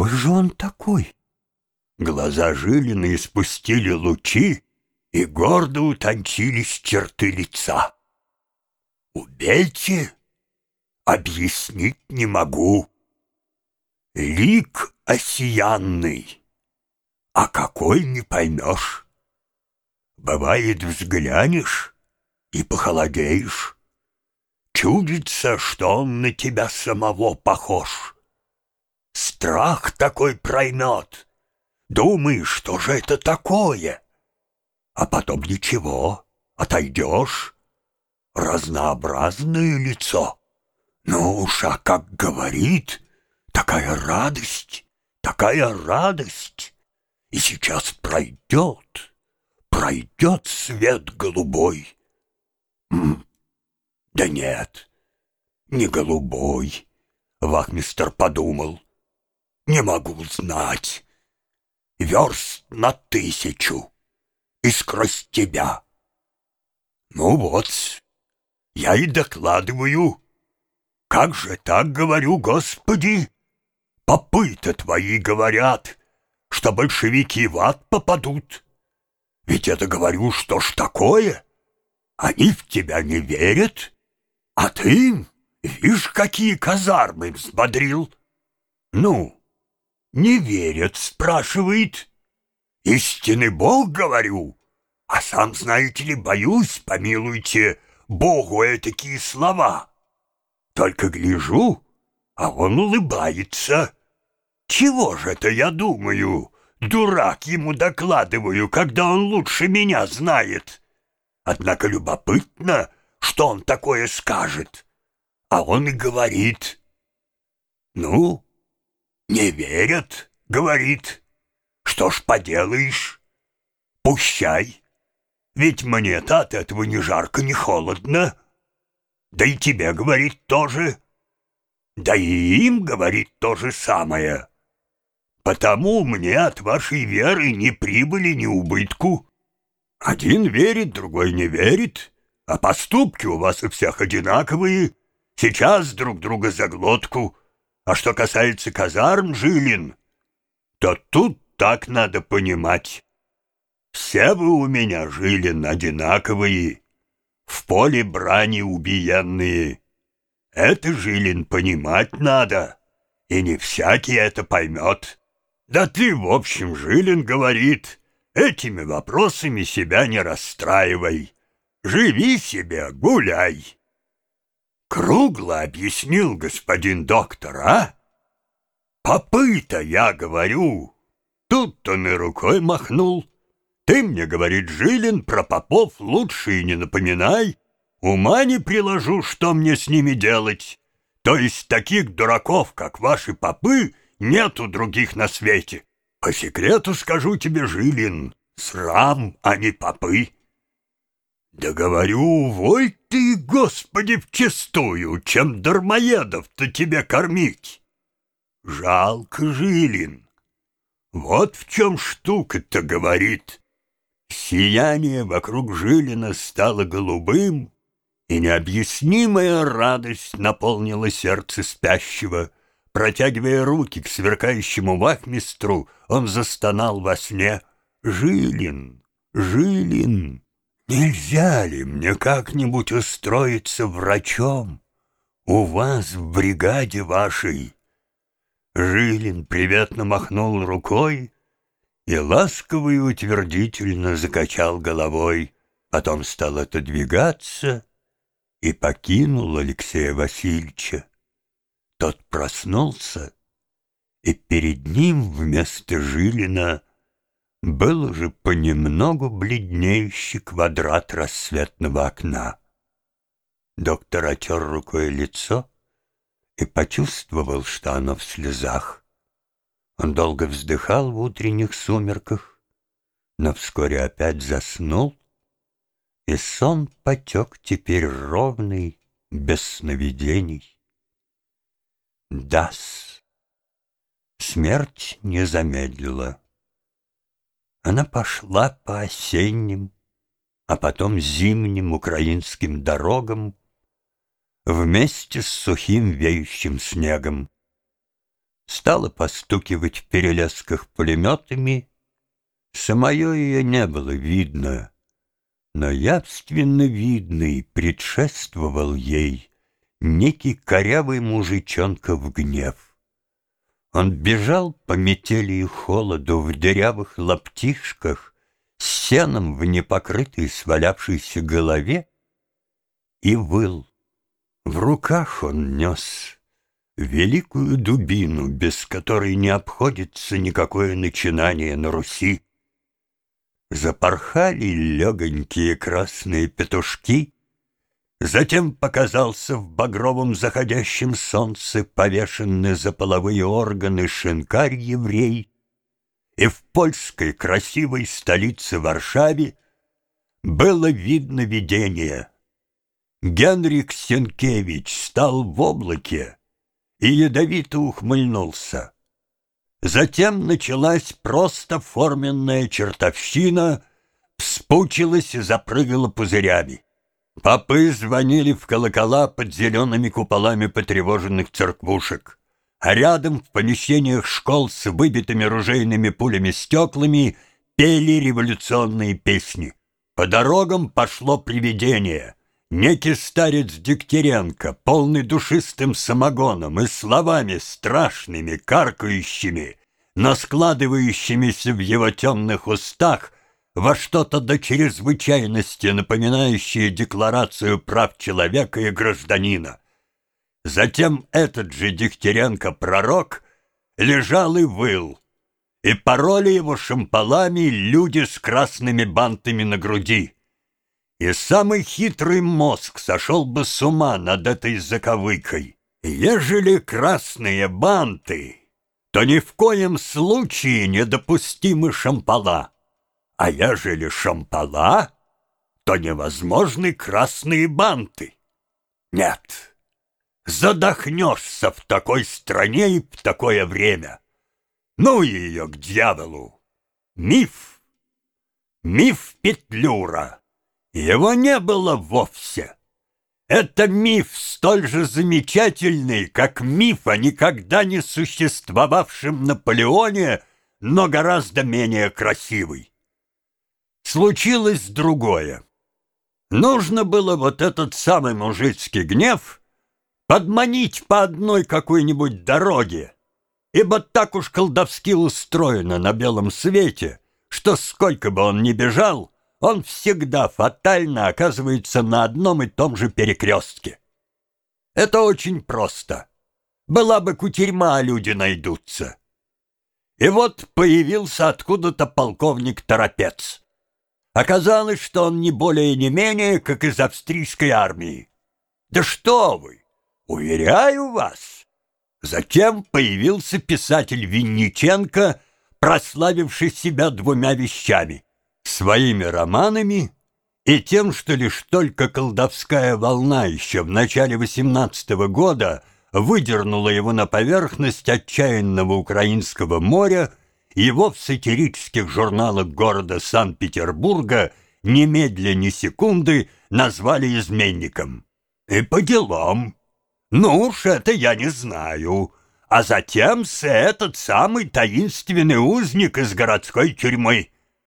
какой же он такой? Глаза Жилина испустили лучи, и гордо утончились черты лица. Убейте, объяснить не могу. Лик осиянный, а какой не поймешь. Бывает, взглянешь и похолодеешь. Чудится, что он на тебя самого похож. Страх такой проймет. Думаешь, что же это такое? А потом ничего, отойдешь. Разнообразное лицо. Ну уж, а как говорит, такая радость, такая радость. И сейчас пройдет, пройдет свет голубой. М да нет, не голубой, вахмистер подумал. Не могу знать. Верст на тысячу и сквозь тебя. Ну вот, я и докладываю. Как же так говорю, Господи? Попы-то твои говорят, что большевики в ад попадут. Ведь это говорю, что ж такое? Они в тебя не верят, а ты, видишь, какие казармы взбодрил. Ну, не верят, спрашивает. Истинный Бог, говорю, а сам, знаете ли, боюсь, помилуйте, Богу такие слова. Только гляжу, а он улыбается. Чего же это я думаю? Дурак ему докладываю, когда он лучше меня знает. Однако любопытно, что он такое скажет. А он и говорит. Ну, не верят, говорит. Что ж поделаешь? Пущай. Ведь мне-то от этого ни жарко, ни холодно. Да и тебе, говорит, тоже. Да и им, говорит, то же самое. Потому мне от вашей веры ни прибыли, ни убытку. Один верит, другой не верит, а поступки у вас у всех одинаковые. Сейчас друг друга за глотку. А что касается казарм, Жилин, то тут так надо понимать. Все вы у меня, Жилин, одинаковые, в поле брани убиенные. Это, Жилин, понимать надо, и не всякий это поймет. Да ты, в общем, Жилин говорит, этими вопросами себя не расстраивай. Живи себе, гуляй. Кругло объяснил господин доктор, а? Попыта, я говорю, Тут он и рукой махнул. Ты мне, говорит Жилин, про попов лучше и не напоминай. Ума не приложу, что мне с ними делать. То есть таких дураков, как ваши попы, нету других на свете. По секрету скажу тебе, Жилин, срам, а не попы. Да говорю, вой ты, Господи, вчистую, чем дармоедов-то тебе кормить. Жалко, Жилин. Вот в чем штука-то говорит. Сияние вокруг Жилина стало голубым, и необъяснимая радость наполнила сердце спящего. Протягивая руки к сверкающему вахмистру, он застонал во сне. «Жилин, Жилин, нельзя ли мне как-нибудь устроиться врачом? У вас в бригаде вашей Жилин приветно махнул рукой и ласково и утвердительно закачал головой, потом стал отодвигаться и покинул Алексея Васильевича. Тот проснулся, и перед ним вместо Жилина был уже понемногу бледнеющий квадрат рассветного окна. Доктор отер рукой лицо и почувствовал, что оно в слезах. Он долго вздыхал в утренних сумерках, но вскоре опять заснул, и сон потек теперь ровный, без сновидений. Дас. Смерть не замедлила. Она пошла по осенним, а потом зимним украинским дорогам, вместе с сухим веющим снегом. стала постукивать в перелесках пулеметами. Самое ее не было видно, но явственно видный предшествовал ей некий корявый мужичонка в гнев. Он бежал по метели и холоду в дырявых лаптишках с сеном в непокрытой свалявшейся голове и выл. В руках он нес великую дубину, без которой не обходится никакое начинание на Руси. Запорхали легонькие красные петушки, Затем показался в багровом заходящем солнце повешенный за половые органы шинкарь-еврей, и в польской красивой столице Варшаве было видно видение. Генрик Сенкевич стал в облаке и ядовито ухмыльнулся. Затем началась просто форменная чертовщина, вспучилась и запрыгала пузырями. Попы звонили в колокола под зелеными куполами потревоженных церквушек, а рядом в помещениях школ с выбитыми ружейными пулями стеклами пели революционные песни. По дорогам пошло привидение. Некий старец Дегтяренко, полный душистым самогоном и словами страшными, каркающими, но складывающимися в его темных устах — во что-то до чрезвычайности напоминающее декларацию прав человека и гражданина. Затем этот же Дегтяренко-пророк лежал и выл, и пороли его шампалами люди с красными бантами на груди. И самый хитрый мозг сошел бы с ума над этой заковыкой. Ежели красные банты, то ни в коем случае недопустимы шампала. А ежели шампала, то невозможны красные банты. Нет, задохнешься в такой стране и в такое время. Ну ее к дьяволу! Миф! Миф Петлюра! Его не было вовсе. Это миф столь же замечательный, как миф о никогда не существовавшем Наполеоне, но гораздо менее красивый случилось другое. Нужно было вот этот самый мужицкий гнев подманить по одной какой-нибудь дороге, ибо так уж колдовски устроено на белом свете, что сколько бы он ни бежал, он всегда фатально оказывается на одном и том же перекрестке. Это очень просто. Была бы кутерьма, а люди найдутся. И вот появился откуда-то полковник Торопец. Оказалось, что он не более не менее, как из австрийской армии. Да что вы! Уверяю вас! Затем появился писатель Винниченко, прославивший себя двумя вещами — своими романами и тем, что лишь только колдовская волна еще в начале XVIII года выдернула его на поверхность отчаянного украинского моря его в сатирических журналах города Санкт-Петербурга немедля ни секунды назвали изменником. И по делам. Ну уж это я не знаю. А затем с этот самый таинственный узник из городской тюрьмы.